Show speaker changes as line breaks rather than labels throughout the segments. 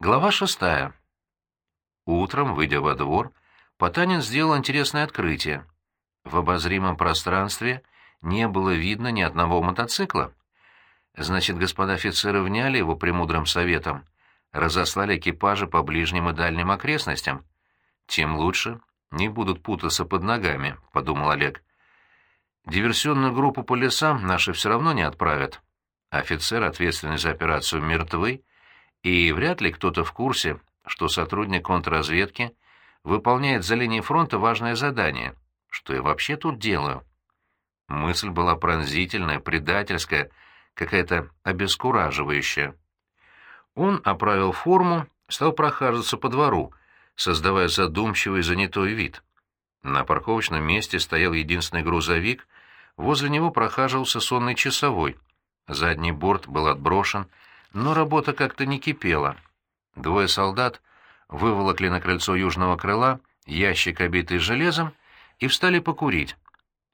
Глава шестая. Утром, выйдя во двор, Потанин сделал интересное открытие. В обозримом пространстве не было видно ни одного мотоцикла. Значит, господа офицеры вняли его премудрым советом, разослали экипажи по ближним и дальним окрестностям. Тем лучше, не будут путаться под ногами, — подумал Олег. Диверсионную группу по лесам наши все равно не отправят. Офицер, ответственный за операцию, мертвы, и вряд ли кто-то в курсе, что сотрудник контрразведки выполняет за линией фронта важное задание. Что я вообще тут делаю? Мысль была пронзительная, предательская, какая-то обескураживающая. Он оправил форму, стал прохаживаться по двору, создавая задумчивый занятой вид. На парковочном месте стоял единственный грузовик, возле него прохаживался сонный часовой. Задний борт был отброшен, но работа как-то не кипела. Двое солдат выволокли на крыльцо южного крыла ящик, обитый железом, и встали покурить.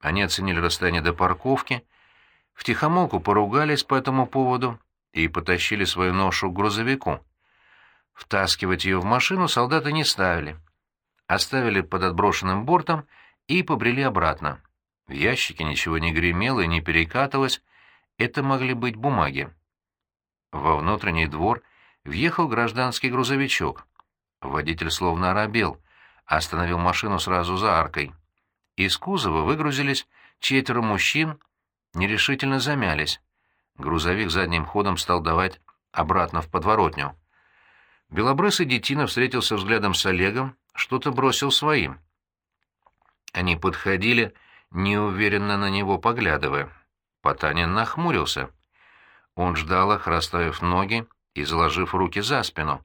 Они оценили расстояние до парковки, втихомолку поругались по этому поводу и потащили свою ношу к грузовику. Втаскивать ее в машину солдаты не ставили. Оставили под отброшенным бортом и побрели обратно. В ящике ничего не гремело и не перекатывалось, это могли быть бумаги. Во внутренний двор въехал гражданский грузовичок. Водитель словно оробел, остановил машину сразу за аркой. Из кузова выгрузились четверо мужчин, нерешительно замялись. Грузовик задним ходом стал давать обратно в подворотню. Белобрысый детина встретился взглядом с Олегом, что-то бросил своим. Они подходили, неуверенно на него поглядывая. Потанин нахмурился. Он ждал их, расставив ноги и заложив руки за спину.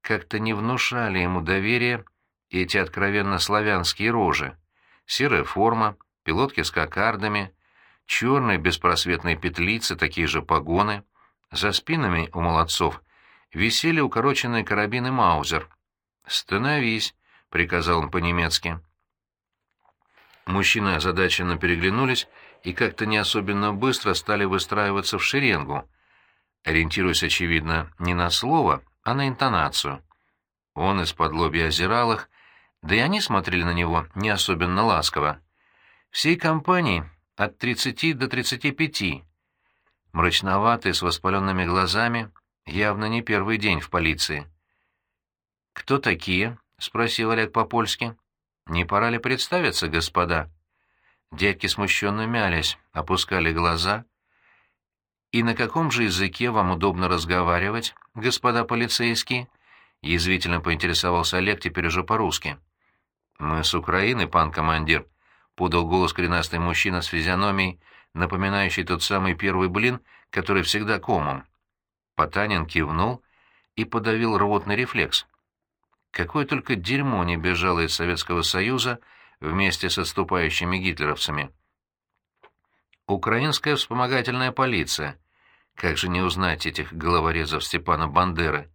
Как-то не внушали ему доверия эти откровенно славянские рожи. Серая форма, пилотки с кокардами, черные беспросветные петлицы, такие же погоны. За спинами у молодцов висели укороченные карабины Маузер. «Становись», — приказал он по-немецки. Мужчины озадаченно переглянулись и как-то не особенно быстро стали выстраиваться в шеренгу, ориентируясь, очевидно, не на слово, а на интонацию. Он из-под лобья озирал их, да и они смотрели на него не особенно ласково. Всей компании от 30 до 35. Мрачноватые, с воспаленными глазами, явно не первый день в полиции. «Кто такие?» — спросил Олег по-польски. «Не пора ли представиться, господа?» Дядьки смущенно мялись, опускали глаза. «И на каком же языке вам удобно разговаривать, господа полицейские?» — язвительно поинтересовался Олег теперь уже по-русски. «Мы с Украины, пан командир», — подал голос коренастый мужчина с физиономией, напоминающий тот самый первый блин, который всегда комом. Потанин кивнул и подавил рвотный рефлекс. Какое только дерьмо не бежало из Советского Союза вместе с отступающими гитлеровцами. Украинская вспомогательная полиция. Как же не узнать этих головорезов Степана Бандеры,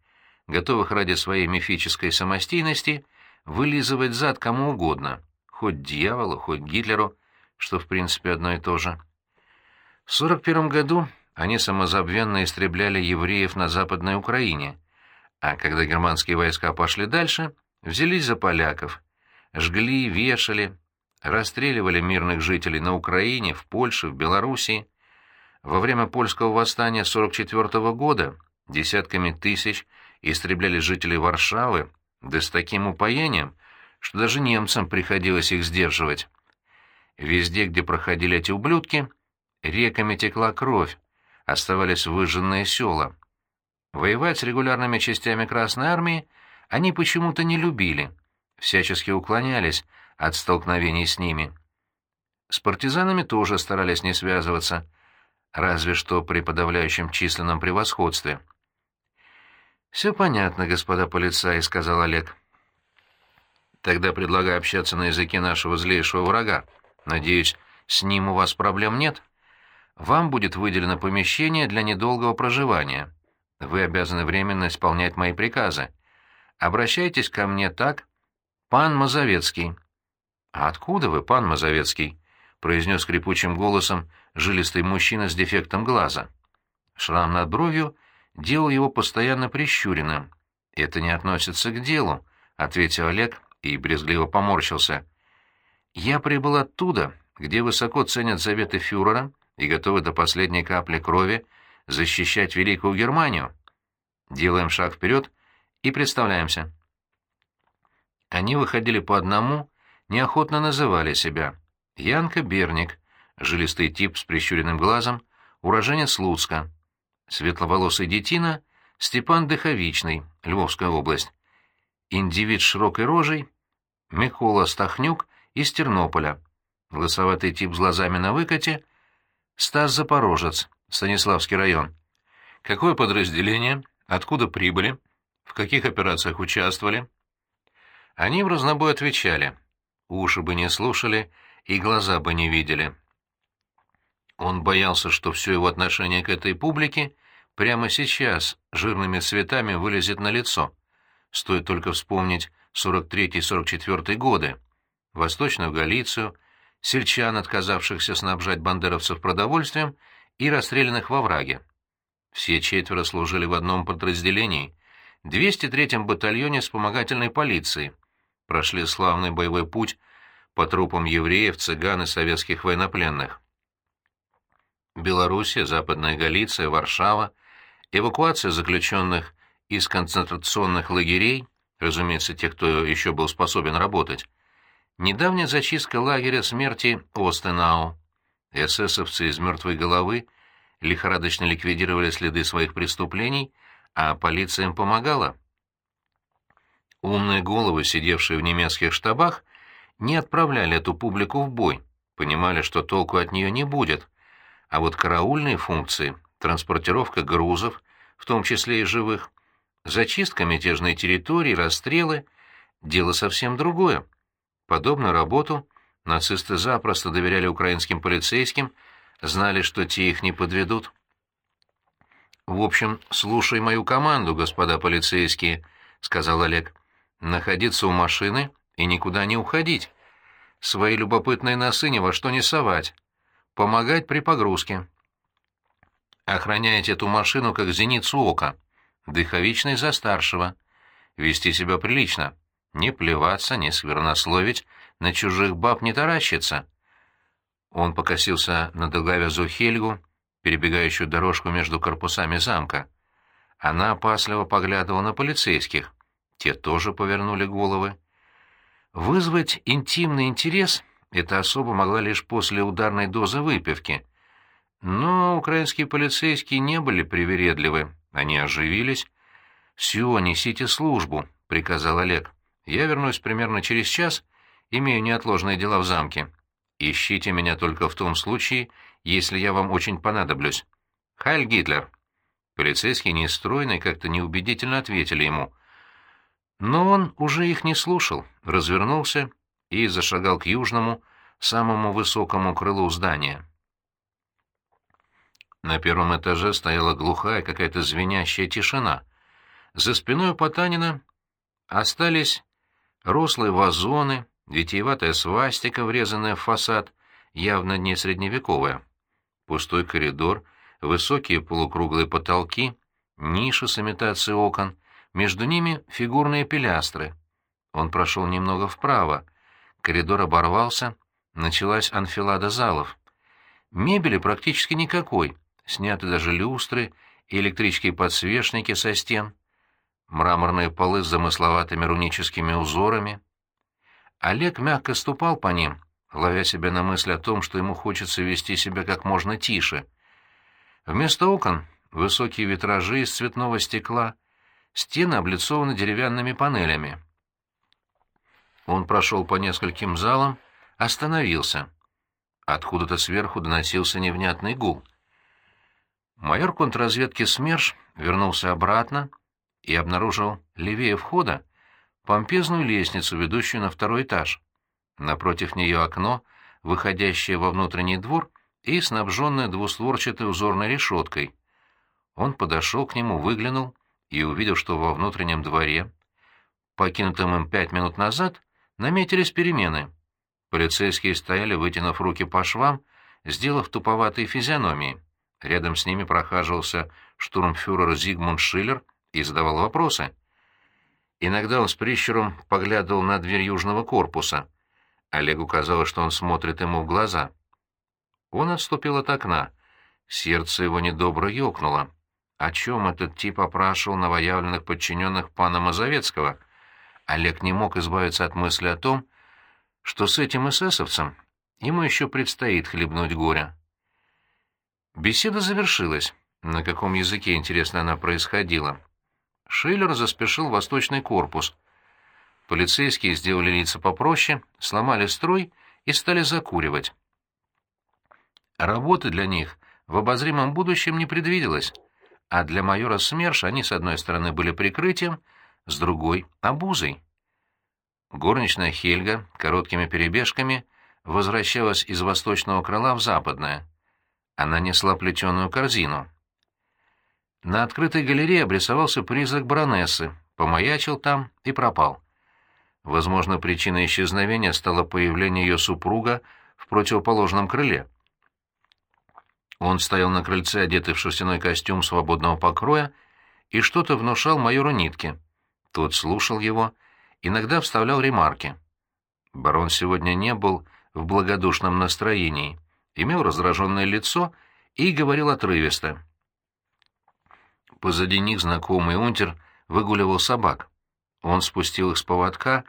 готовых ради своей мифической самостийности вылизывать зад кому угодно, хоть дьяволу, хоть Гитлеру, что в принципе одно и то же. В 41 году они самозабвенно истребляли евреев на Западной Украине, а когда германские войска пошли дальше, взялись за поляков, жгли, вешали, расстреливали мирных жителей на Украине, в Польше, в Белоруссии. Во время польского восстания 44 -го года десятками тысяч истребляли жителей Варшавы, да с таким упоением, что даже немцам приходилось их сдерживать. Везде, где проходили эти ублюдки, реками текла кровь, оставались выжженные села. Воевать с регулярными частями Красной Армии они почему-то не любили, всячески уклонялись от столкновений с ними. С партизанами тоже старались не связываться, разве что при подавляющем численном превосходстве. «Все понятно, господа полицаи», — сказал Олег. «Тогда предлагаю общаться на языке нашего злейшего врага. Надеюсь, с ним у вас проблем нет?» Вам будет выделено помещение для недолгого проживания. Вы обязаны временно исполнять мои приказы. Обращайтесь ко мне так, пан Мазовецкий». «А откуда вы, пан Мазовецкий?» — произнес скрипучим голосом жилистый мужчина с дефектом глаза. Шрам над бровью делал его постоянно прищуренным. «Это не относится к делу», — ответил Олег и брезгливо поморщился. «Я прибыл оттуда, где высоко ценят заветы фюрера и готовы до последней капли крови защищать Великую Германию. Делаем шаг вперед и представляемся». Они выходили по одному, неохотно называли себя. Янка Берник, жилистый тип с прищуренным глазом, уроженец Луцка. Светловолосый детина Степан Дыховичный, Львовская область. Индивид с широкой рожей Микола Стахнюк из Тернополя. Лысоватый тип с глазами на выкате Стас Запорожец, Станиславский район. Какое подразделение? Откуда прибыли? В каких операциях участвовали? Они в разнобой отвечали. Уши бы не слушали и глаза бы не видели. Он боялся, что все его отношение к этой публике прямо сейчас жирными цветами вылезет на лицо. Стоит только вспомнить 43-44 годы, Восточную Галицию, сельчан, отказавшихся снабжать бандеровцев продовольствием, и расстрелянных во враге. Все четверо служили в одном подразделении, 203-м батальоне вспомогательной полиции, прошли славный боевой путь по трупам евреев, цыган и советских военнопленных. Белоруссия, Западная Галиция, Варшава, эвакуация заключенных из концентрационных лагерей, разумеется, тех, кто еще был способен работать, недавняя зачистка лагеря смерти Остенау, эсэсовцы из мертвой головы лихорадочно ликвидировали следы своих преступлений, а полиция им помогала. Умные головы, сидевшие в немецких штабах, не отправляли эту публику в бой, понимали, что толку от нее не будет, а вот караульные функции, транспортировка грузов, в том числе и живых, зачистка мятежной территории, расстрелы — дело совсем другое. Подобную работу нацисты запросто доверяли украинским полицейским, знали, что те их не подведут. «В общем, слушай мою команду, господа полицейские», — сказал Олег. «Находиться у машины и никуда не уходить. Свои любопытные носы ни во что не совать. Помогать при погрузке. Охраняете эту машину как зеницу ока. Дыховичный за старшего. Вести себя прилично. Не плеваться, не сквернословить, на чужих баб не таращиться. Он покосился на долговязую Хельгу, перебегающую дорожку между корпусами замка. Она опасливо поглядывала на полицейских. Те тоже повернули головы. Вызвать интимный интерес эта особа могла лишь после ударной дозы выпивки. Но украинские полицейские не были привередливы, они оживились. «Все, несите службу», — приказал Олег. «Я вернусь примерно через час, имею неотложные дела в замке. Ищите меня только в том случае, если я вам очень понадоблюсь. Хайль Гитлер». Полицейские нестройно как-то неубедительно ответили ему. Но он уже их не слушал, развернулся и зашагал к южному, самому высокому крылу здания. На первом этаже стояла глухая какая-то звенящая тишина. За спиной Потанина остались рослые вазоны, витиеватая свастика, врезанная в фасад, явно не средневековая. Пустой коридор, высокие полукруглые потолки, ниши с имитацией окон, между ними фигурные пилястры. Он прошел немного вправо. Коридор оборвался, началась анфилада залов. Мебели практически никакой, сняты даже люстры и электрические подсвечники со стен, мраморные полы с замысловатыми руническими узорами. Олег мягко ступал по ним, ловя себя на мысль о том, что ему хочется вести себя как можно тише. Вместо окон — высокие витражи из цветного стекла, стены облицованы деревянными панелями. Он прошел по нескольким залам, остановился. Откуда-то сверху доносился невнятный гул. Майор контрразведки СМЕРШ вернулся обратно и обнаружил левее входа помпезную лестницу, ведущую на второй этаж. Напротив нее окно, выходящее во внутренний двор и снабженное двустворчатой узорной решеткой. Он подошел к нему, выглянул и увидел, что во внутреннем дворе, покинутом им пять минут назад, наметились перемены. Полицейские стояли, вытянув руки по швам, сделав туповатые физиономии. Рядом с ними прохаживался штурмфюрер Зигмунд Шиллер и задавал вопросы. Иногда он с прищуром поглядывал на дверь южного корпуса. Олегу казалось, что он смотрит ему в глаза. Он отступил от окна. Сердце его недобро ёкнуло. О чем этот тип опрашивал новоявленных подчиненных пана Мазовецкого? Олег не мог избавиться от мысли о том, что с этим эсэсовцем ему еще предстоит хлебнуть горя. Беседа завершилась. На каком языке, интересно, она происходила? Шиллер заспешил в восточный корпус. Полицейские сделали лица попроще, сломали строй и стали закуривать. Работы для них в обозримом будущем не предвиделось, а для майора СМЕРШ они, с одной стороны, были прикрытием, с другой — обузой. Горничная Хельга короткими перебежками возвращалась из восточного крыла в западное. Она несла плетеную корзину. На открытой галерее обрисовался призрак баронессы, помаячил там и пропал. Возможно, причиной исчезновения стало появление ее супруга в противоположном крыле. Он стоял на крыльце, одетый в шерстяной костюм свободного покроя, и что-то внушал майору Нитке. Тот слушал его, иногда вставлял ремарки. Барон сегодня не был в благодушном настроении, имел раздраженное лицо и говорил отрывисто. Позади них знакомый унтер выгуливал собак. Он спустил их с поводка,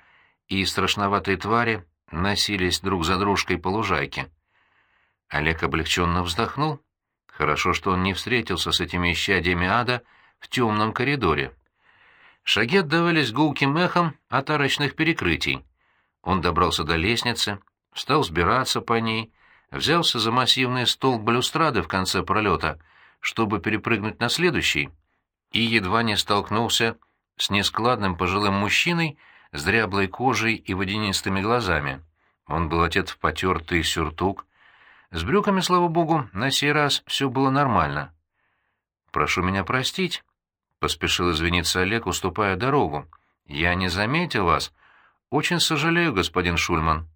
и страшноватые твари носились друг за дружкой по лужайке. Олег облегченно вздохнул. Хорошо, что он не встретился с этими исчадиями ада в темном коридоре. Шаги отдавались гулким эхом от арочных перекрытий. Он добрался до лестницы, стал сбираться по ней, взялся за массивный стол балюстрады в конце пролета, чтобы перепрыгнуть на следующий, и едва не столкнулся с нескладным пожилым мужчиной с дряблой кожей и водянистыми глазами. Он был одет в потертый сюртук. С брюками, слава богу, на сей раз все было нормально. «Прошу меня простить», — поспешил извиниться Олег, уступая дорогу. «Я не заметил вас. Очень сожалею, господин Шульман».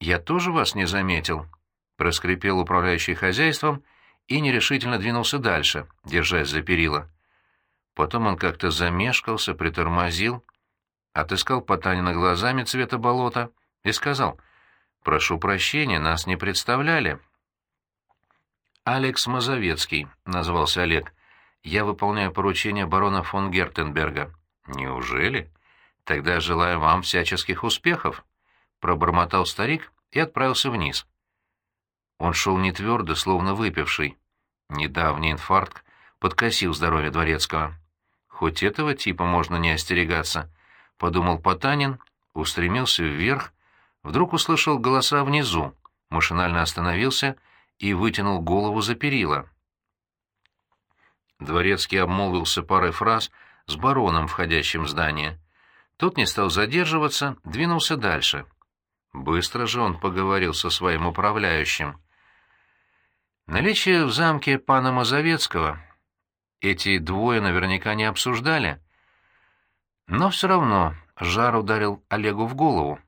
«Я тоже вас не заметил», — проскрипел управляющий хозяйством и нерешительно двинулся дальше, держась за перила. Потом он как-то замешкался, притормозил, отыскал Потанина глазами цвета болота и сказал, «Прошу прощения, нас не представляли». «Алекс Мазовецкий», — назвался Олег. «Я выполняю поручение барона фон Гертенберга». «Неужели? Тогда желаю вам всяческих успехов», — пробормотал старик и отправился вниз. Он шел не твердо, словно выпивший. Недавний инфаркт подкосил здоровье дворецкого. Хоть этого типа можно не остерегаться, — подумал Потанин, устремился вверх, вдруг услышал голоса внизу, машинально остановился и вытянул голову за перила. Дворецкий обмолвился парой фраз с бароном, входящим в здание. Тот не стал задерживаться, двинулся дальше. Быстро же он поговорил со своим управляющим. Наличие в замке пана Мазовецкого эти двое наверняка не обсуждали. Но все равно жар ударил Олегу в голову.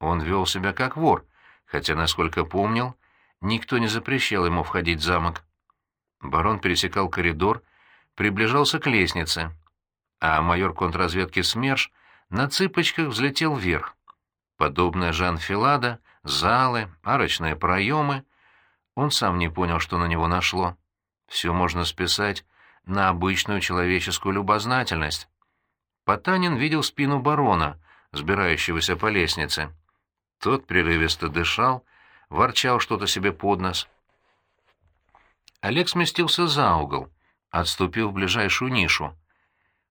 Он вел себя как вор, хотя, насколько помнил, никто не запрещал ему входить в замок. Барон пересекал коридор, приближался к лестнице, а майор контрразведки СМЕРШ на цыпочках взлетел вверх. Подобно Жан Филада, залы, арочные проемы. Он сам не понял, что на него нашло. Все можно списать на обычную человеческую любознательность. Потанин видел спину барона, сбирающегося по лестнице. Тот прерывисто дышал, ворчал что-то себе под нос. Олег сместился за угол, отступил в ближайшую нишу.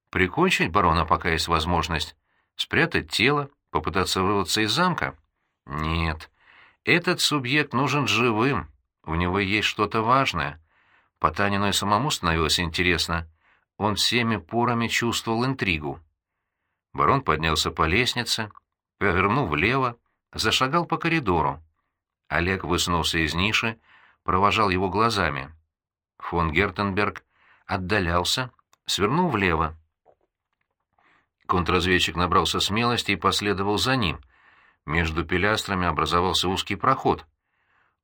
Прикончить барона, пока есть возможность, спрятать тело, попытаться вырваться из замка? Нет, этот субъект нужен живым, у него есть что-то важное — Потанину и самому становилось интересно. Он всеми порами чувствовал интригу. Барон поднялся по лестнице, повернул влево, зашагал по коридору. Олег высунулся из ниши, провожал его глазами. Фон Гертенберг отдалялся, свернул влево. Контрразведчик набрался смелости и последовал за ним. Между пилястрами образовался узкий проход.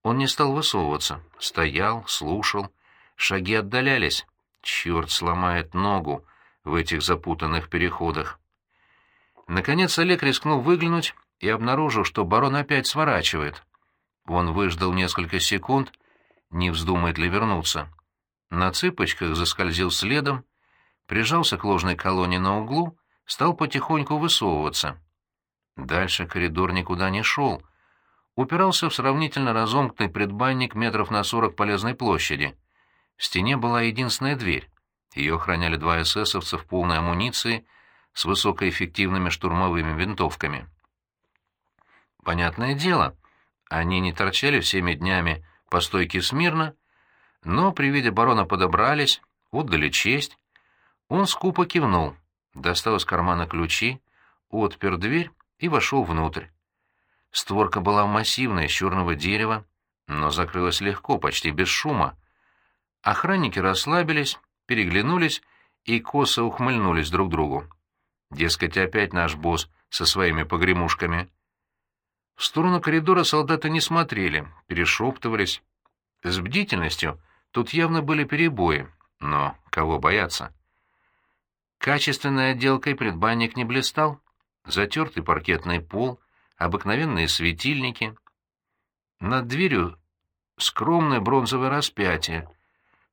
Он не стал высовываться, стоял, слушал, Шаги отдалялись. Черт сломает ногу в этих запутанных переходах. Наконец Олег рискнул выглянуть и обнаружил, что барон опять сворачивает. Он выждал несколько секунд, не вздумает ли вернуться. На цыпочках заскользил следом, прижался к ложной колонне на углу, стал потихоньку высовываться. Дальше коридор никуда не шел. Упирался в сравнительно разомкнутый предбанник метров на сорок полезной площади. В стене была единственная дверь. Ее охраняли два эсэсовца в полной амуниции с высокоэффективными штурмовыми винтовками. Понятное дело, они не торчали всеми днями по стойке смирно, но при виде барона подобрались, отдали честь. Он скупо кивнул, достал из кармана ключи, отпер дверь и вошел внутрь. Створка была массивная, из черного дерева, но закрылась легко, почти без шума. Охранники расслабились, переглянулись и косо ухмыльнулись друг другу. Дескать, опять наш босс со своими погремушками. В сторону коридора солдаты не смотрели, перешептывались. С бдительностью тут явно были перебои, но кого бояться? Качественной отделкой предбанник не блистал. Затертый паркетный пол, обыкновенные светильники. Над дверью скромное бронзовое распятие.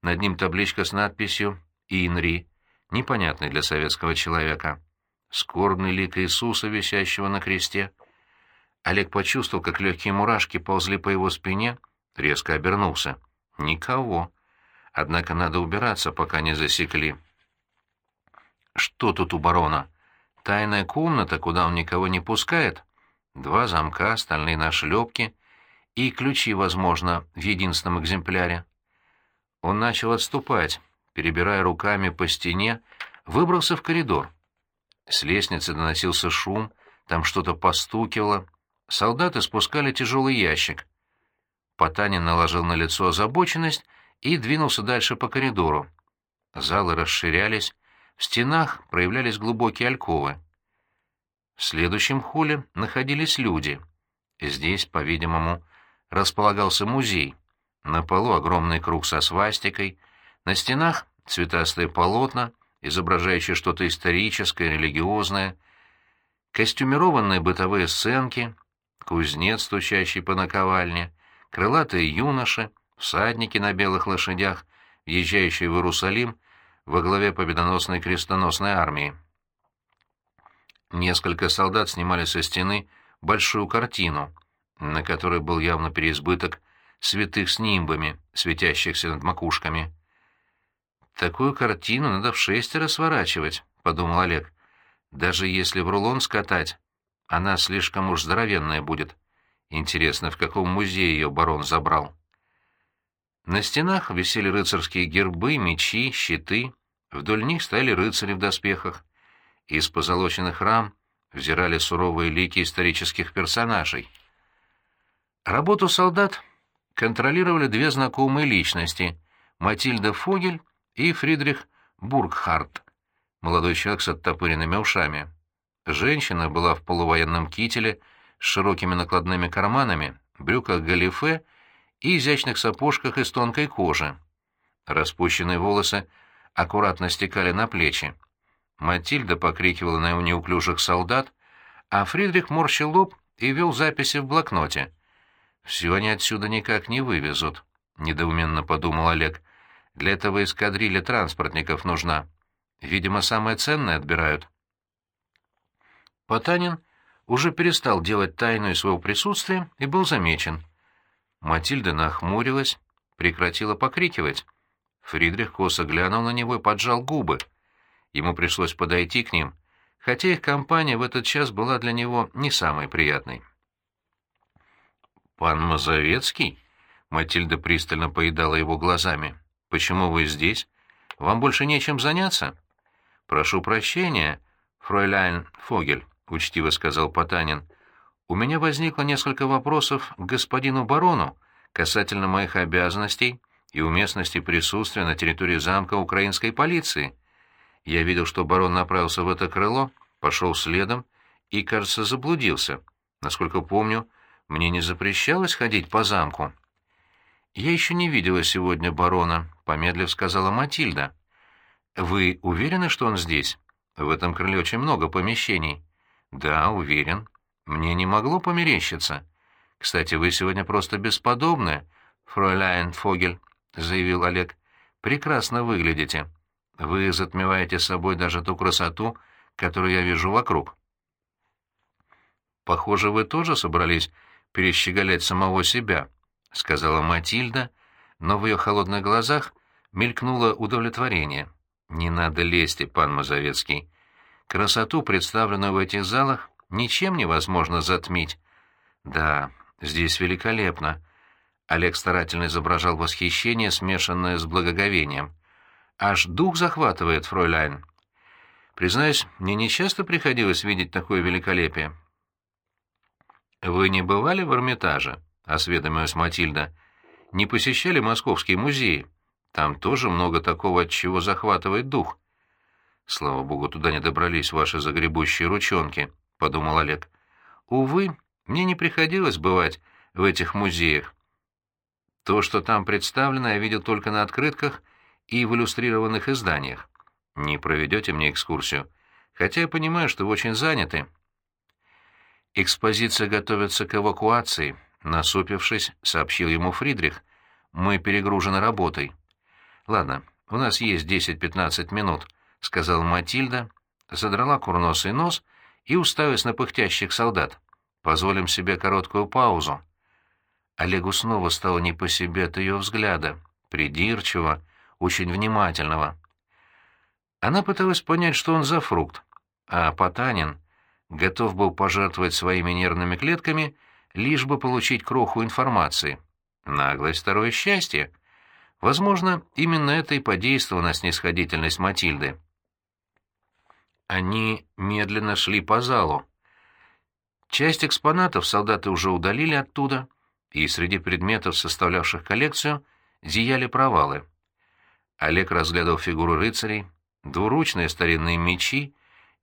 Над ним табличка с надписью «Инри», непонятный для советского человека. Скорбный лик Иисуса, висящего на кресте. Олег почувствовал, как легкие мурашки ползли по его спине, резко обернулся. Никого. Однако надо убираться, пока не засекли. Что тут у барона? Тайная комната, куда он никого не пускает? Два замка, стальные нашлепки и ключи, возможно, в единственном экземпляре. Он начал отступать, перебирая руками по стене, выбрался в коридор. С лестницы доносился шум, там что-то постукивало. Солдаты спускали тяжелый ящик. Потанин наложил на лицо озабоченность и двинулся дальше по коридору. Залы расширялись, в стенах проявлялись глубокие альковы. В следующем холле находились люди. Здесь, по-видимому, располагался музей. На полу огромный круг со свастикой, на стенах цветастые полотна, изображающие что-то историческое, религиозное, костюмированные бытовые сценки, кузнец, стучащий по наковальне, крылатые юноши, всадники на белых лошадях, въезжающие в Иерусалим во главе победоносной крестоносной армии. Несколько солдат снимали со стены большую картину, на которой был явно переизбыток святых с нимбами, светящихся над макушками. «Такую картину надо в шестеро сворачивать», — подумал Олег. «Даже если в рулон скатать, она слишком уж здоровенная будет. Интересно, в каком музее ее барон забрал?» На стенах висели рыцарские гербы, мечи, щиты. Вдоль них стояли рыцари в доспехах. Из позолоченных рам взирали суровые лики исторических персонажей. Работу солдат контролировали две знакомые личности — Матильда Фогель и Фридрих Бургхарт, молодой человек с оттопыренными ушами. Женщина была в полувоенном кителе с широкими накладными карманами, брюках галифе и изящных сапожках из тонкой кожи. Распущенные волосы аккуратно стекали на плечи. Матильда покрикивала на неуклюжих солдат, а Фридрих морщил лоб и вел записи в блокноте. «Все они отсюда никак не вывезут», — недоуменно подумал Олег. «Для этого эскадрилья транспортников нужна. Видимо, самое ценное отбирают». Потанин уже перестал делать тайну своего присутствия и был замечен. Матильда нахмурилась, прекратила покрикивать. Фридрих косо глянул на него и поджал губы. Ему пришлось подойти к ним, хотя их компания в этот час была для него не самой приятной. «Пан Мазовецкий?» — Матильда пристально поедала его глазами. «Почему вы здесь? Вам больше нечем заняться?» «Прошу прощения, фройляйн Фогель», — учтиво сказал Потанин. У меня возникло несколько вопросов к господину барону касательно моих обязанностей и уместности присутствия на территории замка украинской полиции. Я видел, что барон направился в это крыло, пошел следом и, кажется, заблудился. Насколько помню, мне не запрещалось ходить по замку. «Я еще не видела сегодня барона», — помедлив сказала Матильда. «Вы уверены, что он здесь? В этом крыле очень много помещений. Да, уверен. Мне не могло померещиться. Кстати, вы сегодня просто бесподобны, фройляйн Фогель, заявил Олег. Прекрасно выглядите. Вы затмеваете собой даже ту красоту, которую я вижу вокруг. Похоже, вы тоже собрались перещеголять самого себя, сказала Матильда, но в ее холодных глазах мелькнуло удовлетворение. Не надо лезть, пан Мазовецкий. Красоту, представленную в этих залах, ничем невозможно затмить. Да, здесь великолепно. Олег старательно изображал восхищение, смешанное с благоговением. Аж дух захватывает, фройляйн. Признаюсь, мне нечасто приходилось видеть такое великолепие. «Вы не бывали в Эрмитаже?» — осведомилась Матильда. «Не посещали московские музеи? Там тоже много такого, от чего захватывает дух». «Слава богу, туда не добрались ваши загребущие ручонки», — подумал Олег. «Увы, мне не приходилось бывать в этих музеях. То, что там представлено, я видел только на открытках и в иллюстрированных изданиях. Не проведете мне экскурсию? Хотя я понимаю, что вы очень заняты». «Экспозиция готовится к эвакуации», — насупившись, сообщил ему Фридрих. «Мы перегружены работой». «Ладно, у нас есть 10-15 минут», — сказала Матильда, задрала курносый нос и уставилась на пыхтящих солдат. «Позволим себе короткую паузу». Олегу снова стало не по себе от ее взгляда, придирчиво, очень внимательного. Она пыталась понять, что он за фрукт, а Потанин готов был пожертвовать своими нервными клетками, лишь бы получить кроху информации. Наглость — второе счастье. Возможно, именно это и подействовало на снисходительность Матильды. Они медленно шли по залу. Часть экспонатов солдаты уже удалили оттуда, и среди предметов, составлявших коллекцию, зияли провалы. Олег разглядывал фигуры рыцарей, двуручные старинные мечи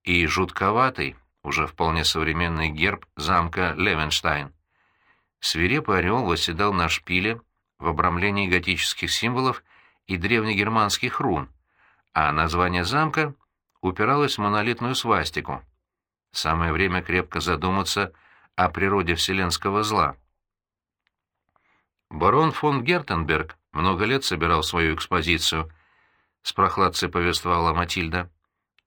и жутковатый, уже вполне современный герб замка Левенштайн. Свирепый орел восседал на шпиле в обрамлении готических символов и древнегерманских рун, а название замка упиралось в монолитную свастику. Самое время крепко задуматься о природе вселенского зла. Барон фон Гертенберг много лет собирал свою экспозицию, с прохладцей повествовала Матильда.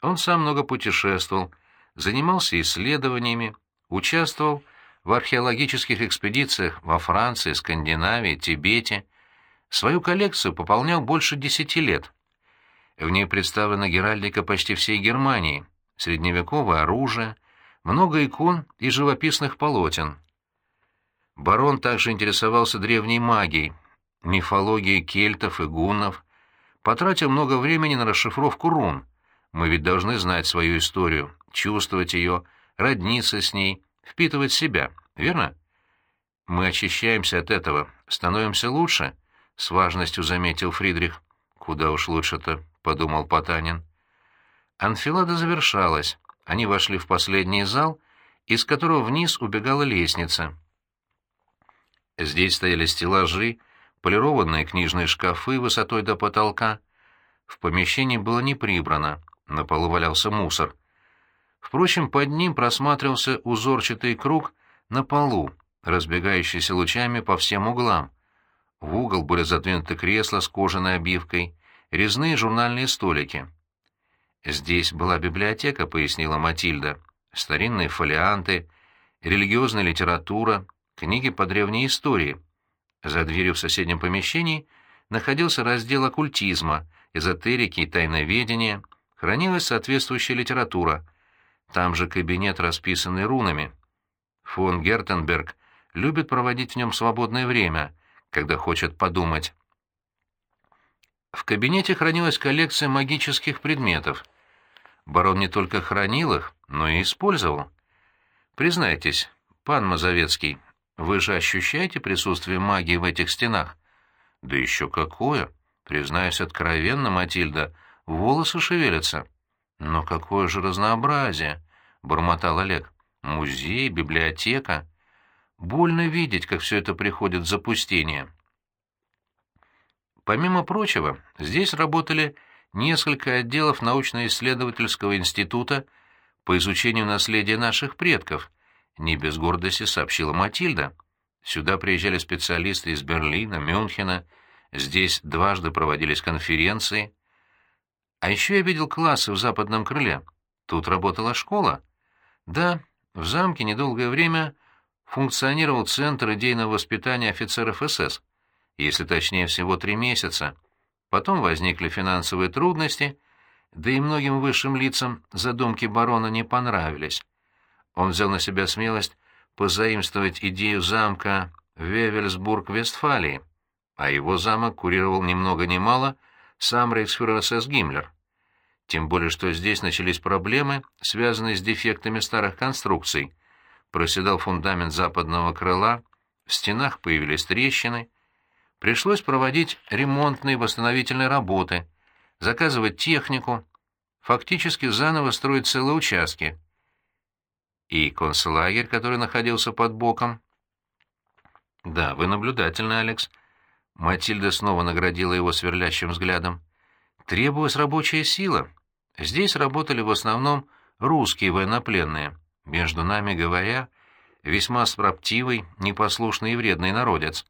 Он сам много путешествовал, занимался исследованиями, участвовал в археологических экспедициях во Франции, Скандинавии, Тибете. Свою коллекцию пополнял больше десяти лет. В ней представлена геральдика почти всей Германии, средневековое оружие, много икон и живописных полотен. Барон также интересовался древней магией, мифологией кельтов и гуннов, потратил много времени на расшифровку рун. Мы ведь должны знать свою историю, чувствовать ее, родниться с ней, впитывать себя, верно? Мы очищаемся от этого, становимся лучше, — с важностью заметил Фридрих. Куда уж лучше-то, — подумал Потанин. Анфилада завершалась. Они вошли в последний зал, из которого вниз убегала лестница. Здесь стояли стеллажи, полированные книжные шкафы высотой до потолка. В помещении было не прибрано, на полу валялся мусор. Впрочем, под ним просматривался узорчатый круг на полу, разбегающийся лучами по всем углам. В угол были задвинуты кресла с кожаной обивкой, резные журнальные столики. «Здесь была библиотека», — пояснила Матильда. «Старинные фолианты, религиозная литература, книги по древней истории». За дверью в соседнем помещении находился раздел оккультизма, эзотерики и тайноведения, хранилась соответствующая литература — там же кабинет, расписанный рунами. Фон Гертенберг любит проводить в нем свободное время, когда хочет подумать. В кабинете хранилась коллекция магических предметов. Барон не только хранил их, но и использовал. Признайтесь, пан Мазовецкий, вы же ощущаете присутствие магии в этих стенах? Да еще какое! Признаюсь откровенно, Матильда, волосы шевелятся. «Но какое же разнообразие!» — бормотал Олег. «Музей, библиотека. Больно видеть, как все это приходит в запустение». Помимо прочего, здесь работали несколько отделов научно-исследовательского института по изучению наследия наших предков, не без гордости сообщила Матильда. Сюда приезжали специалисты из Берлина, Мюнхена, здесь дважды проводились конференции. А еще я видел классы в западном крыле. Тут работала школа. Да, в замке недолгое время функционировал Центр идейного воспитания офицеров СС, если точнее всего три месяца. Потом возникли финансовые трудности, да и многим высшим лицам задумки барона не понравились. Он взял на себя смелость позаимствовать идею замка Вевельсбург-Вестфалии, а его замок курировал ни много ни мало сам рейхсфюрер СС Гиммлер. Тем более, что здесь начались проблемы, связанные с дефектами старых конструкций. Проседал фундамент западного крыла, в стенах появились трещины. Пришлось проводить ремонтные восстановительные работы, заказывать технику, фактически заново строить целые участки. И концлагерь, который находился под боком. «Да, вы наблюдательны, Алекс». Матильда снова наградила его сверлящим взглядом. «Требовалась рабочая сила». Здесь работали в основном русские военнопленные, между нами говоря, весьма строптивый, непослушный и вредный народец.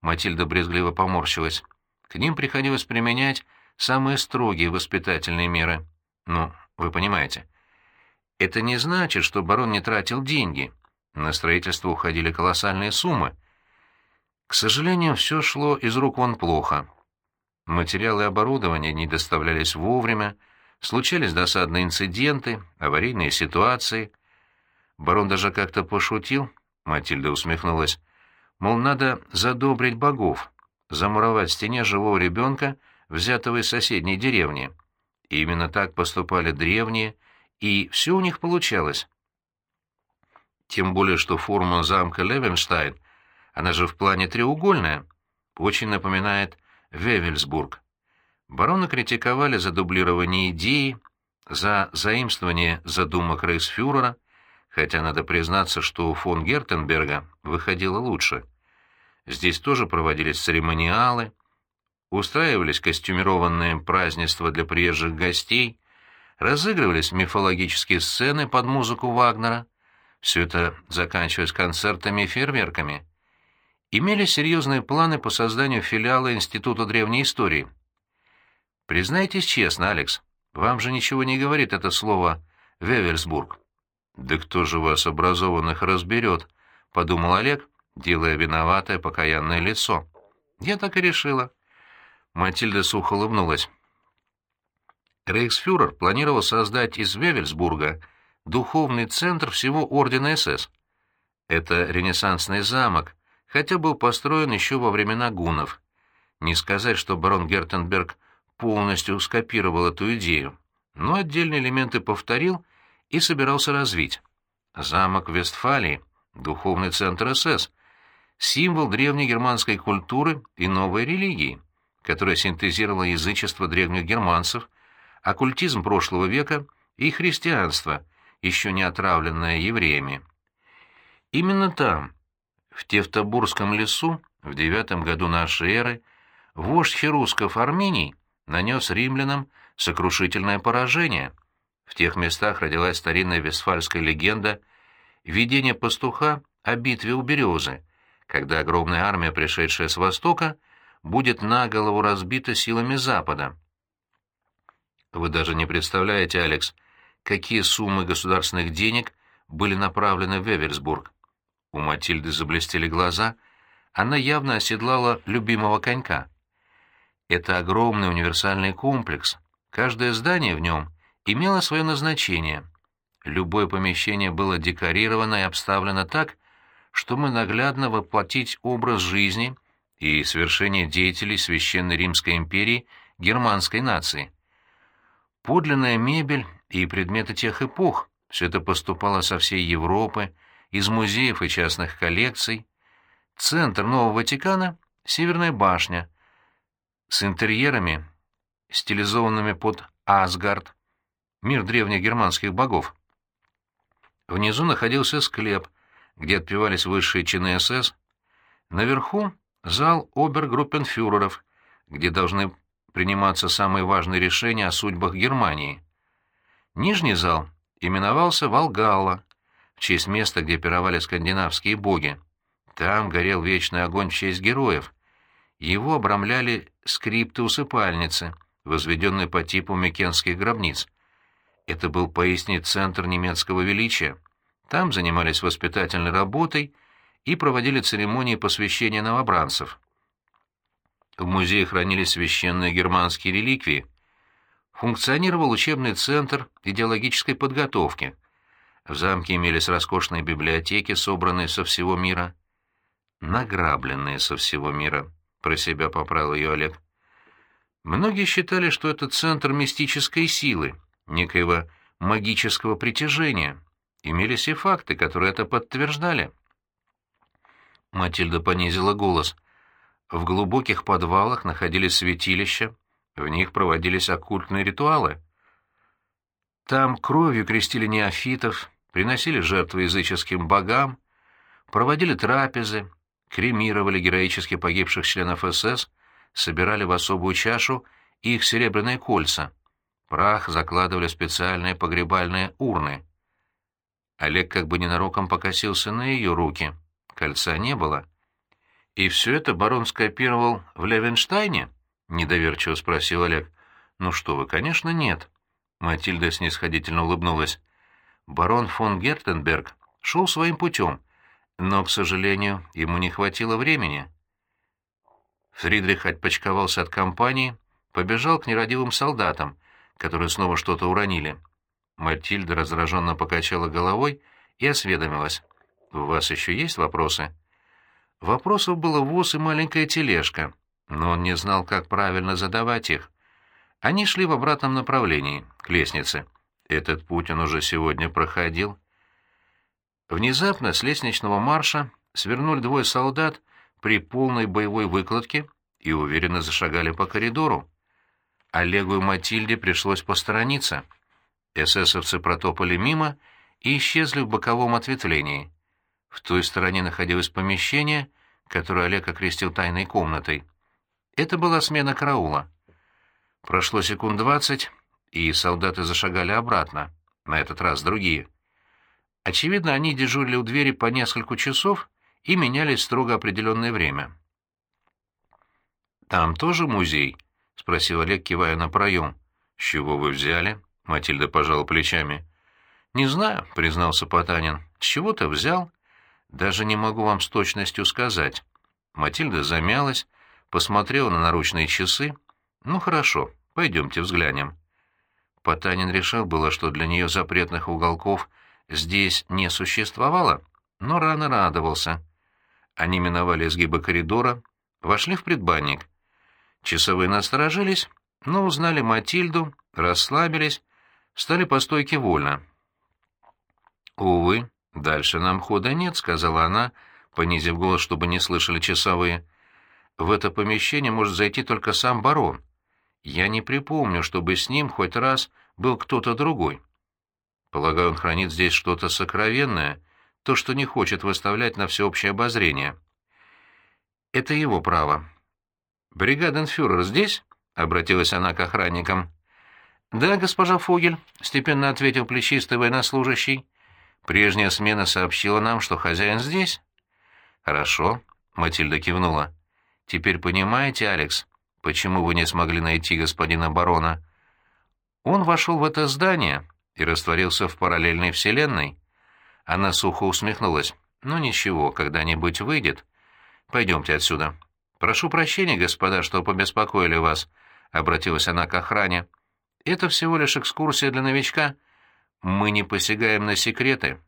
Матильда брезгливо поморщилась. К ним приходилось применять самые строгие воспитательные меры. Ну, вы понимаете. Это не значит, что барон не тратил деньги. На строительство уходили колоссальные суммы. К сожалению, все шло из рук вон плохо. Материалы и оборудование не доставлялись вовремя, Случались досадные инциденты, аварийные ситуации. Барон даже как-то пошутил, Матильда усмехнулась, мол, надо задобрить богов, замуровать в стене живого ребенка, взятого из соседней деревни. И именно так поступали древние, и все у них получалось. Тем более, что форма замка Левенштайн, она же в плане треугольная, очень напоминает Вевельсбург. Барона критиковали за дублирование идеи, за заимствование задумок рейхсфюрера, хотя надо признаться, что у фон Гертенберга выходило лучше. Здесь тоже проводились церемониалы, устраивались костюмированные празднества для приезжих гостей, разыгрывались мифологические сцены под музыку Вагнера, все это заканчиваясь концертами и фейерверками. Имели серьезные планы по созданию филиала Института древней истории — Признайтесь честно, Алекс, вам же ничего не говорит это слово «Вевельсбург». «Да кто же вас, образованных, разберет?» — подумал Олег, делая виноватое покаянное лицо. «Я так и решила». Матильда сухо улыбнулась. Рейхсфюрер планировал создать из Вевельсбурга духовный центр всего Ордена СС. Это ренессансный замок, хотя был построен еще во времена гуннов. Не сказать, что барон Гертенберг полностью скопировал эту идею, но отдельные элементы повторил и собирался развить. Замок Вестфалии, духовный центр СС, символ древней германской культуры и новой религии, которая синтезировала язычество древних германцев, оккультизм прошлого века и христианство, еще не отравленное евреями. Именно там, в Тевтобурском лесу, в девятом году нашей эры, вождь херусков Армений нанес римлянам сокрушительное поражение. В тех местах родилась старинная вестфальская легенда «Видение пастуха о битве у Березы», когда огромная армия, пришедшая с востока, будет на голову разбита силами Запада. Вы даже не представляете, Алекс, какие суммы государственных денег были направлены в Эверсбург. У Матильды заблестели глаза, она явно оседлала любимого конька. Это огромный универсальный комплекс. Каждое здание в нем имело свое назначение. Любое помещение было декорировано и обставлено так, чтобы наглядно воплотить образ жизни и свершение деятелей Священной Римской империи германской нации. Подлинная мебель и предметы тех эпох — все это поступало со всей Европы, из музеев и частных коллекций. Центр Нового Ватикана — Северная башня — с интерьерами, стилизованными под Асгард, мир древних германских богов. Внизу находился склеп, где отпевались высшие чины СС. Наверху — зал обергруппенфюреров, где должны приниматься самые важные решения о судьбах Германии. Нижний зал именовался Волгалла, в честь места, где пировали скандинавские боги. Там горел вечный огонь в честь героев. Его обрамляли скрипты усыпальницы, возведенные по типу микенских гробниц. Это был поясни центр немецкого величия. Там занимались воспитательной работой и проводили церемонии посвящения новобранцев. В музее хранились священные германские реликвии. Функционировал учебный центр идеологической подготовки. В замке имелись роскошные библиотеки, собранные со всего мира. Награбленные со всего мира, про себя поправил ее Олег. Многие считали, что это центр мистической силы, некоего магического притяжения. Имелись и факты, которые это подтверждали. Матильда понизила голос. В глубоких подвалах находились святилища, в них проводились оккультные ритуалы. Там кровью крестили неофитов, приносили жертвы языческим богам, проводили трапезы, кремировали героически погибших членов СС, собирали в особую чашу их серебряные кольца. Прах закладывали в специальные погребальные урны. Олег как бы ненароком покосился на ее руки. Кольца не было. «И все это барон скопировал в Левенштайне?» — недоверчиво спросил Олег. «Ну что вы, конечно, нет». Матильда снисходительно улыбнулась. Барон фон Гертенберг шел своим путем, но, к сожалению, ему не хватило времени. Фридрих отпочковался от компании, побежал к нерадивым солдатам, которые снова что-то уронили. Матильда раздраженно покачала головой и осведомилась. «У вас еще есть вопросы?» Вопросов было воз и маленькая тележка, но он не знал, как правильно задавать их. Они шли в обратном направлении, к лестнице. Этот путь он уже сегодня проходил. Внезапно с лестничного марша свернули двое солдат при полной боевой выкладке и уверенно зашагали по коридору. Олегу и Матильде пришлось посторониться. Эсэсовцы протопали мимо и исчезли в боковом ответвлении. В той стороне находилось помещение, которое Олег окрестил тайной комнатой. Это была смена караула. Прошло секунд двадцать, и солдаты зашагали обратно, на этот раз другие. Очевидно, они дежурили у двери по несколько часов и менялись строго определенное время. «Там тоже музей?» — спросил Олег, кивая на проем. «С чего вы взяли?» — Матильда пожала плечами. «Не знаю», — признался Потанин. «С чего-то взял. Даже не могу вам с точностью сказать». Матильда замялась, посмотрела на наручные часы. «Ну хорошо, пойдемте взглянем». Потанин решил было, что для нее запретных уголков здесь не существовало, но рано радовался. Они миновали изгибы коридора, вошли в предбанник. Часовые насторожились, но узнали Матильду, расслабились, встали по стойке вольно. «Увы, дальше нам хода нет», — сказала она, понизив голос, чтобы не слышали часовые. «В это помещение может зайти только сам барон. Я не припомню, чтобы с ним хоть раз был кто-то другой. Полагаю, он хранит здесь что-то сокровенное, то, что не хочет выставлять на всеобщее обозрение. Это его право. «Бригаденфюрер здесь?» — обратилась она к охранникам. «Да, госпожа Фогель», — степенно ответил плечистый военнослужащий. «Прежняя смена сообщила нам, что хозяин здесь». «Хорошо», — Матильда кивнула. «Теперь понимаете, Алекс, Почему вы не смогли найти господина барона? Он вошел в это здание и растворился в параллельной вселенной. Она сухо усмехнулась. Ну ничего, когда-нибудь выйдет. Пойдемте отсюда. Прошу прощения, господа, что побеспокоили вас, — обратилась она к охране. Это всего лишь экскурсия для новичка. Мы не посягаем на секреты.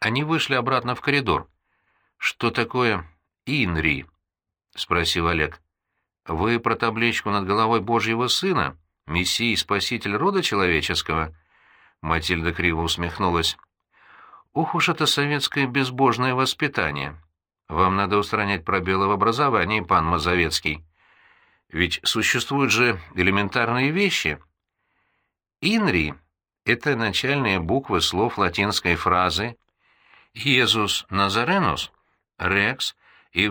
Они вышли обратно в коридор. Что такое Инри? — спросил Олег. «Вы про табличку над головой Божьего Сына, Мессии Спаситель рода человеческого?» Матильда криво усмехнулась. «Ух уж это советское безбожное воспитание. Вам надо устранять пробелы в образовании, пан Мазовецкий. Ведь существуют же элементарные вещи. Инри — это начальные буквы слов латинской фразы «Иезус Назаренус», «Рекс» и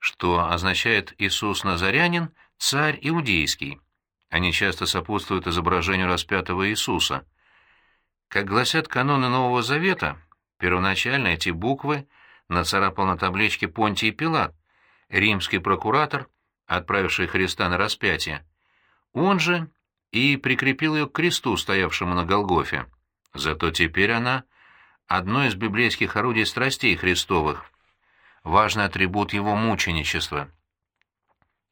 что означает «Иисус Назарянин, царь иудейский». Они часто сопутствуют изображению распятого Иисуса. Как гласят каноны Нового Завета, первоначально эти буквы нацарапал на табличке Понтий Пилат, римский прокуратор, отправивший Христа на распятие. Он же и прикрепил ее к кресту, стоявшему на Голгофе. Зато теперь она — одно из библейских орудий страстей Христовых, важный атрибут его мученичества.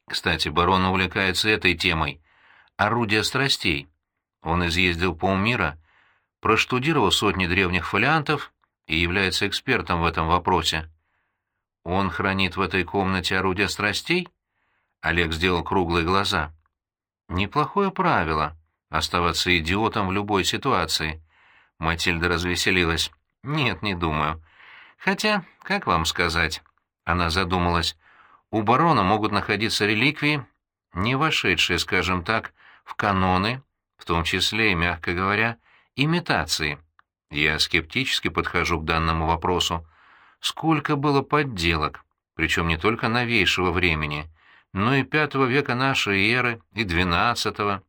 Кстати, барон увлекается этой темой — орудия страстей. Он изъездил полмира, проштудировал сотни древних фолиантов и является экспертом в этом вопросе. Он хранит в этой комнате орудия страстей? Олег сделал круглые глаза. Неплохое правило — оставаться идиотом в любой ситуации. Матильда развеселилась. Нет, не думаю. Хотя, как вам сказать? Она задумалась. У барона могут находиться реликвии, не вошедшие, скажем так, в каноны, в том числе мягко говоря, имитации. Я скептически подхожу к данному вопросу. Сколько было подделок, причем не только новейшего времени, но и пятого века нашей эры, и двенадцатого.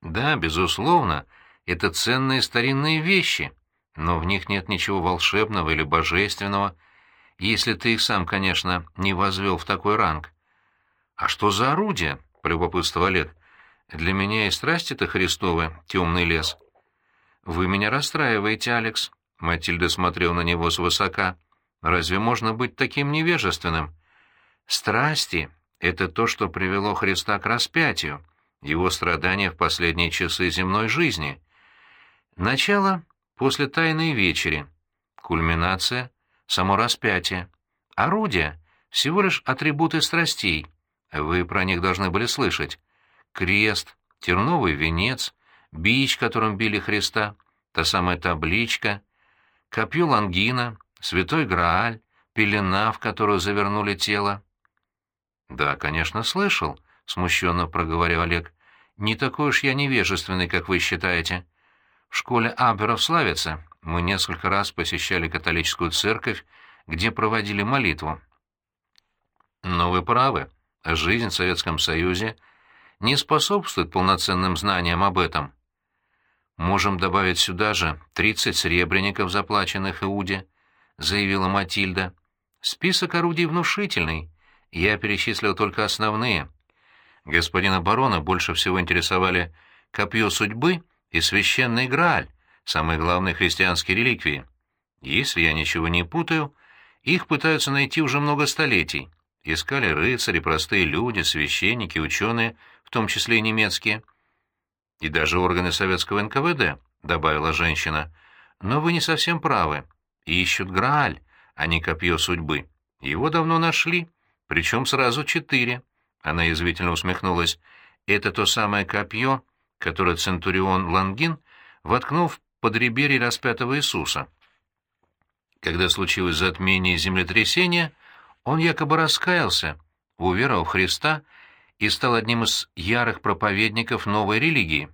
Да, безусловно, это ценные старинные вещи, но в них нет ничего волшебного или божественного, если ты их сам, конечно, не возвел в такой ранг. А что за орудие? — полюбопытствовал Олег. Для меня и страсти-то Христовы, темный лес. Вы меня расстраиваете, Алекс. Матильда смотрел на него свысока. Разве можно быть таким невежественным? Страсти — это то, что привело Христа к распятию, его страдания в последние часы земной жизни. Начало — после Тайной Вечери, кульминация — само распятие, орудие — всего лишь атрибуты страстей, вы про них должны были слышать. Крест, терновый венец, бич, которым били Христа, та самая табличка, копье лангина, святой Грааль, пелена, в которую завернули тело. «Да, конечно, слышал», — смущенно проговорил Олег. «Не такой уж я невежественный, как вы считаете. В школе Аберов славится. Мы несколько раз посещали католическую церковь, где проводили молитву». «Но вы правы. Жизнь в Советском Союзе не способствует полноценным знаниям об этом. Можем добавить сюда же 30 сребреников, заплаченных Иуде, заявила Матильда. Список орудий внушительный. Я перечислил только основные. Господина барона больше всего интересовали копье судьбы и священный Грааль, самые главные христианские реликвии. Если я ничего не путаю, их пытаются найти уже много столетий. Искали рыцари, простые люди, священники, ученые, в том числе и немецкие. И даже органы советского НКВД, добавила женщина. Но вы не совсем правы. Ищут Грааль, а не копье судьбы. Его давно нашли, причем сразу четыре. Она язвительно усмехнулась. Это то самое копье, которое Центурион Лангин воткнул в подреберье распятого Иисуса. Когда случилось затмение и землетрясение, он якобы раскаялся, уверовал в Христа и стал одним из ярых проповедников новой религии.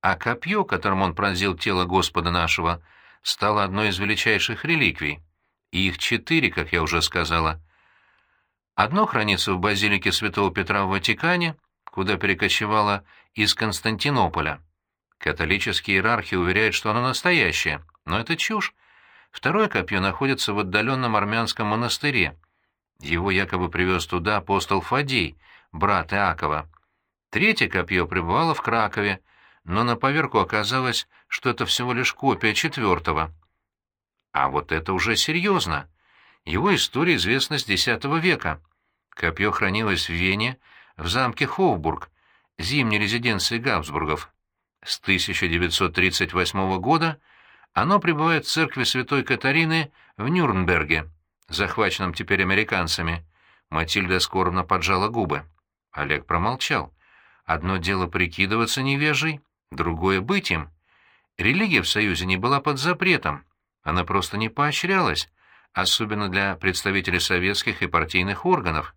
А копье, которым он пронзил тело Господа нашего, стало одной из величайших реликвий. И их четыре, как я уже сказала. Одно хранится в базилике святого Петра в Ватикане, куда перекочевало из Константинополя. Католические иерархи уверяют, что оно настоящее, но это чушь. Второе копье находится в отдаленном армянском монастыре, его якобы привез туда апостол Фадей, брат Иакова. Третье копье пребывало в Кракове, но на поверку оказалось, что это всего лишь копия четвертого. А вот это уже серьезно. Его история известна с X века. Копье хранилось в Вене, в замке Хофбург, зимней резиденции Габсбургов. С 1938 года оно пребывает в церкви святой Катарины в Нюрнберге захваченном теперь американцами. Матильда скорбно поджала губы. Олег промолчал. Одно дело прикидываться невежей, другое — быть им. Религия в Союзе не была под запретом, она просто не поощрялась, особенно для представителей советских и партийных органов.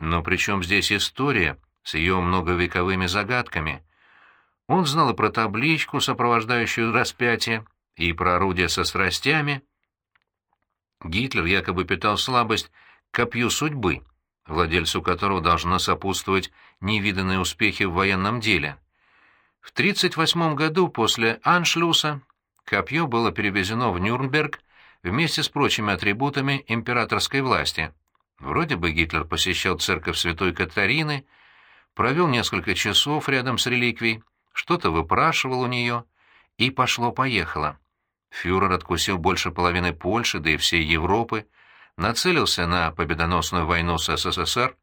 Но при чем здесь история с ее многовековыми загадками? Он знал и про табличку, сопровождающую распятие, и про орудие со страстями — Гитлер якобы питал слабость копью судьбы. владельцу которого должны сопутствовать невиданные успехи в военном деле. В 1938 году после Аншлюса копье было перевезено в Нюрнберг вместе с прочими атрибутами императорской власти. Вроде бы Гитлер посещал церковь Святой Катарины, провел несколько часов рядом с реликвией, что-то выпрашивал у нее, и пошло-поехало. Фюрер откусил больше половины Польши, да и всей Европы, нацелился на победоносную войну с СССР.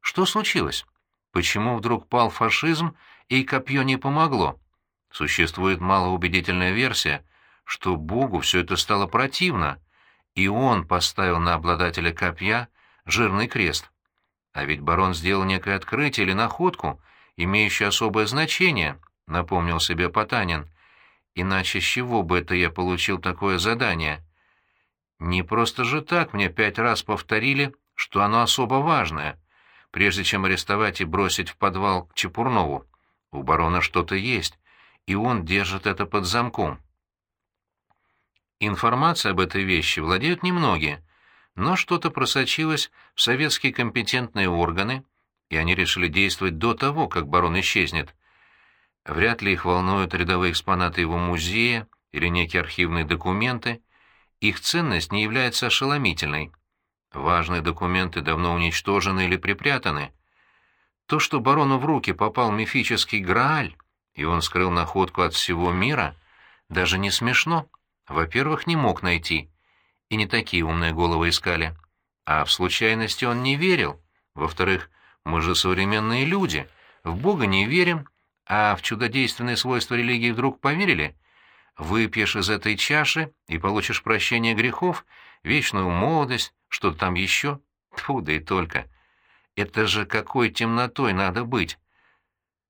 Что случилось? Почему вдруг пал фашизм и копье не помогло? Существует малоубедительная версия, что Богу все это стало противно, и он поставил на обладателя копья жирный крест. А ведь барон сделал некое открытие или находку, имеющее особое значение, напомнил себе Потанин. Иначе с чего бы это я получил такое задание? Не просто же так мне пять раз повторили, что оно особо важное, прежде чем арестовать и бросить в подвал к Чепурнову. У барона что-то есть, и он держит это под замком. Информация об этой вещи владеют немногие, но что-то просочилось в советские компетентные органы, и они решили действовать до того, как барон исчезнет. Вряд ли их волнуют рядовые экспонаты его музея или некие архивные документы. Их ценность не является ошеломительной. Важные документы давно уничтожены или припрятаны. То, что барону в руки попал мифический Грааль, и он скрыл находку от всего мира, даже не смешно. Во-первых, не мог найти, и не такие умные головы искали. А в случайности он не верил. Во-вторых, мы же современные люди, в Бога не верим, а в чудодейственные свойства религии вдруг поверили. Выпьешь из этой чаши и получишь прощение грехов, вечную молодость, что-то там еще. Тьфу, да и только. Это же какой темнотой надо быть.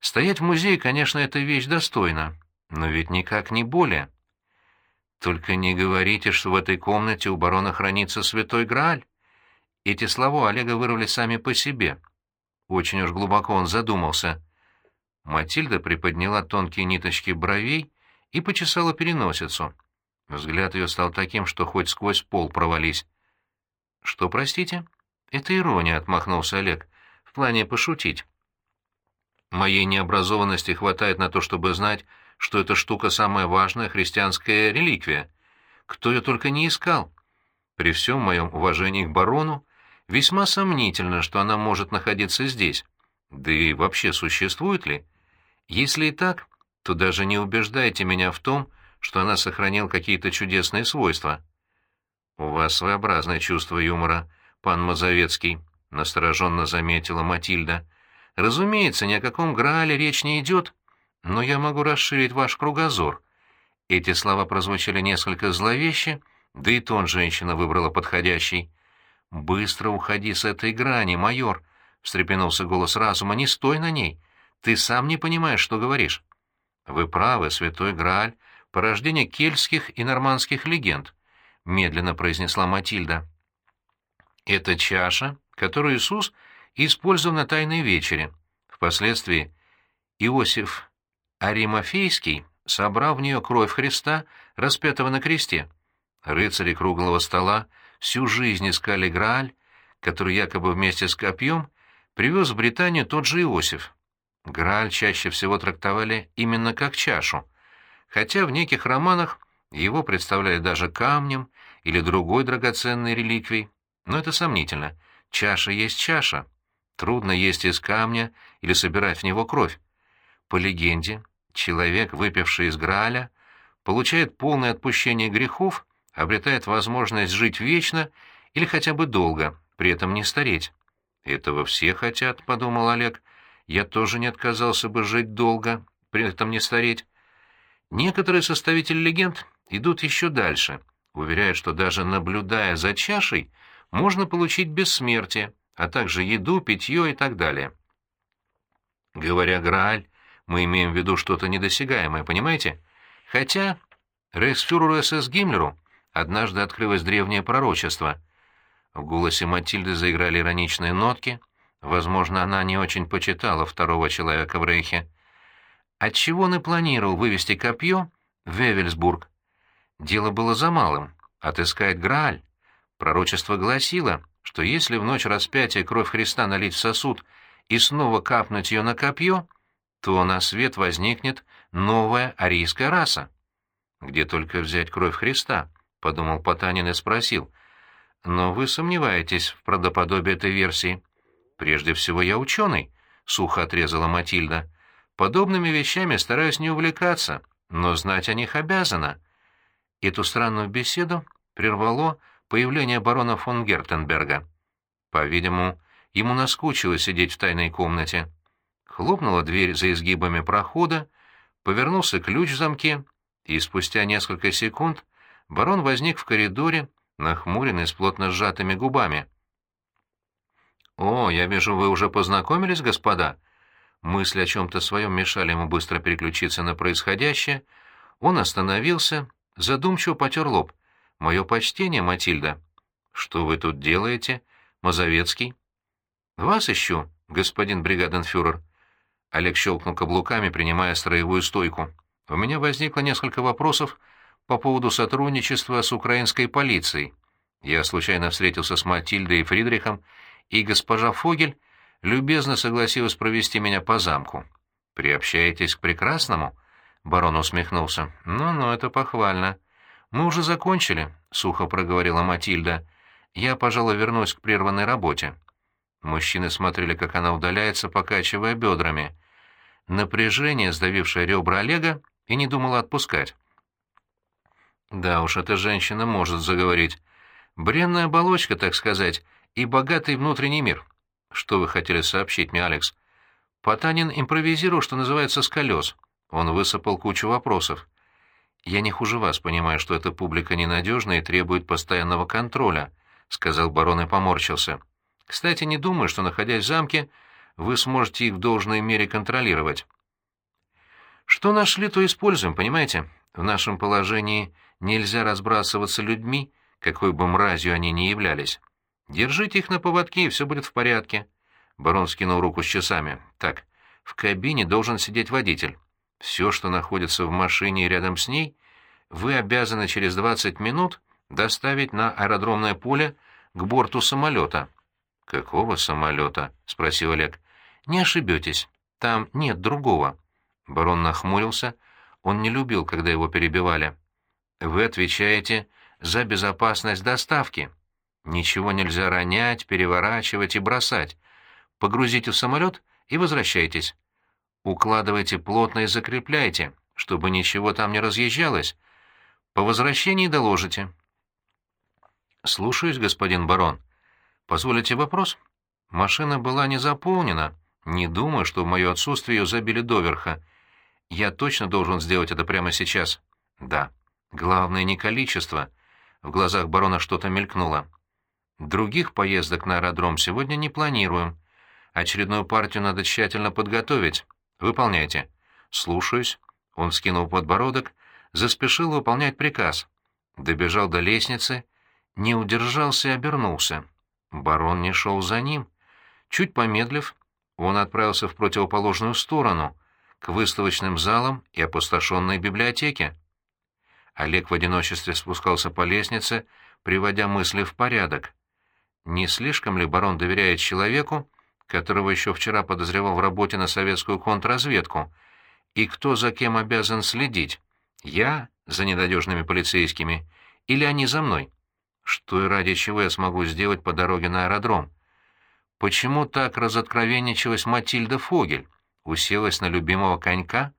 Стоять в музее, конечно, эта вещь достойна, но ведь никак не более. Только не говорите, что в этой комнате у барона хранится святой Грааль. Эти слова Олега вырвали сами по себе. Очень уж глубоко он задумался. Матильда приподняла тонкие ниточки бровей и почесала переносицу. Взгляд ее стал таким, что хоть сквозь пол провались. «Что, простите?» «Это ирония», — отмахнулся Олег. «В плане пошутить». «Моей необразованности хватает на то, чтобы знать, что эта штука самая важная христианская реликвия. Кто ее только не искал. При всем моем уважении к барону, весьма сомнительно, что она может находиться здесь. Да и вообще существует ли? Если и так, то даже не убеждайте меня в том, что она сохранила какие-то чудесные свойства. У вас своеобразное чувство юмора, пан Мазовецкий, — настороженно заметила Матильда. Разумеется, ни о каком Граале речь не идет, но я могу расширить ваш кругозор». Эти слова прозвучали несколько зловеще, да и тон женщина выбрала подходящий. «Быстро уходи с этой грани, майор», — встрепенулся голос разума, — «не стой на ней. Ты сам не понимаешь, что говоришь». «Вы правы, святой Грааль, порождение кельтских и нормандских легенд», — медленно произнесла Матильда. «Это чаша, которую Иисус использовал на Тайной вечере. Впоследствии Иосиф Аримофейский собрал в нее кровь Христа, распятого на кресте. Рыцари круглого стола всю жизнь искали Грааль, который якобы вместе с копьем привез в Британию тот же Иосиф. Грааль чаще всего трактовали именно как чашу, хотя в неких романах его представляли даже камнем или другой драгоценной реликвией. Но это сомнительно. Чаша есть чаша. Трудно есть из камня или собирать в него кровь. По легенде, человек, выпивший из Грааля, получает полное отпущение грехов, обретает возможность жить вечно или хотя бы долго, при этом не стареть. «Этого все хотят», — подумал Олег. «Я тоже не отказался бы жить долго, при этом не стареть». Некоторые составители легенд идут еще дальше, уверяют, что даже наблюдая за чашей, можно получить бессмертие, а также еду, питье и так далее. Говоря «Грааль», мы имеем в виду что-то недосягаемое, понимаете? Хотя рейхсфюреру СС Гиммлеру однажды открылось древнее пророчество. В голосе Матильды заиграли ироничные нотки. Возможно, она не очень почитала второго человека в Рейхе. Отчего он и планировал вывести копье в Вевельсбург? Дело было за малым — отыскать Грааль. Пророчество гласило, что если в ночь распятия кровь Христа налить в сосуд и снова капнуть ее на копье, то на свет возникнет новая арийская раса. «Где только взять кровь Христа?» — подумал Потанин и спросил. «Но вы сомневаетесь в правдоподобии этой версии?» «Прежде всего, я ученый», — сухо отрезала Матильда. «Подобными вещами стараюсь не увлекаться, но знать о них обязана». Эту странную беседу прервало появление барона фон Гертенберга. По-видимому, ему наскучило сидеть в тайной комнате. Хлопнула дверь за изгибами прохода, повернулся ключ в замке, и спустя несколько секунд барон возник в коридоре, нахмуренный с плотно сжатыми губами. «О, я вижу, вы уже познакомились, господа?» Мысли о чем-то своем мешали ему быстро переключиться на происходящее. Он остановился, задумчиво потер лоб. «Мое почтение, Матильда». «Что вы тут делаете, Мазовецкий?» «Вас ищу, господин бригаденфюрер». Олег щелкнул каблуками, принимая строевую стойку. «У меня возникло несколько вопросов по поводу сотрудничества с украинской полицией. Я случайно встретился с Матильдой и Фридрихом, и госпожа Фогель любезно согласилась провести меня по замку. «Приобщаетесь к прекрасному?» — барон усмехнулся. «Ну-ну, это похвально. Мы уже закончили», — сухо проговорила Матильда. «Я, пожалуй, вернусь к прерванной работе». Мужчины смотрели, как она удаляется, покачивая бедрами. Напряжение, сдавившее ребра Олега, и не думала отпускать. Да уж, эта женщина может заговорить. Бренная оболочка, так сказать, и богатый внутренний мир. Что вы хотели сообщить мне, Алекс? Потанин импровизировал, что называется, с колес. Он высыпал кучу вопросов. «Я не хуже вас понимаю, что эта публика ненадежна и требует постоянного контроля», — сказал барон и поморщился. «Кстати, не думаю, что, находясь в замке, вы сможете их в должной мере контролировать». «Что нашли, то используем, понимаете? В нашем положении нельзя разбрасываться людьми, какой бы мразью они ни являлись. Держите их на поводке, и все будет в порядке». Барон скинул руку с часами. «Так, в кабине должен сидеть водитель. Все, что находится в машине и рядом с ней, вы обязаны через 20 минут доставить на аэродромное поле к борту самолета». «Какого самолета?» — спросил Олег. «Не ошибетесь. Там нет другого». Барон нахмурился. Он не любил, когда его перебивали. «Вы отвечаете за безопасность доставки. Ничего нельзя ронять, переворачивать и бросать. Погрузите в самолет и возвращайтесь. Укладывайте плотно и закрепляйте, чтобы ничего там не разъезжалось. По возвращении доложите». «Слушаюсь, господин барон. Позволите вопрос?» «Машина была не заполнена. Не думаю, что в мое отсутствие ее забили доверха. Я точно должен сделать это прямо сейчас?» «Да. Главное не количество». В глазах барона что-то мелькнуло. «Других поездок на аэродром сегодня не планируем. Очередную партию надо тщательно подготовить. Выполняйте». «Слушаюсь». Он скинул подбородок, заспешил выполнять приказ. Добежал до лестницы, не удержался и обернулся. Барон не шел за ним. Чуть помедлив, он отправился в противоположную сторону, к выставочным залам и опустошенной библиотеке. Олег в одиночестве спускался по лестнице, приводя мысли в порядок. Не слишком ли барон доверяет человеку, которого еще вчера подозревал в работе на советскую контрразведку, и кто за кем обязан следить? Я за ненадежными полицейскими или они за мной? Что и ради чего я смогу сделать по дороге на аэродром? Почему так разоткровенничалась Матильда Фогель? Уселась на любимого конька?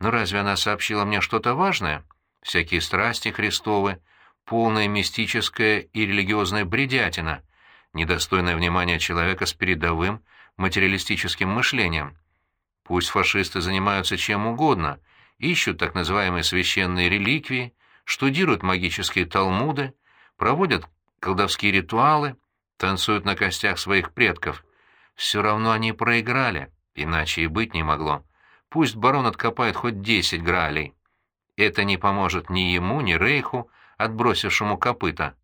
Но разве она сообщила мне что-то важное? Всякие страсти Христовы, полная мистическая и религиозная бредятина, недостойное внимания человека с передовым материалистическим мышлением. Пусть фашисты занимаются чем угодно, ищут так называемые священные реликвии, штудируют магические талмуды, проводят колдовские ритуалы, танцуют на костях своих предков. Все равно они проиграли, иначе и быть не могло. Пусть барон откопает хоть десять гралей. Это не поможет ни ему, ни Рейху, отбросившему копыта.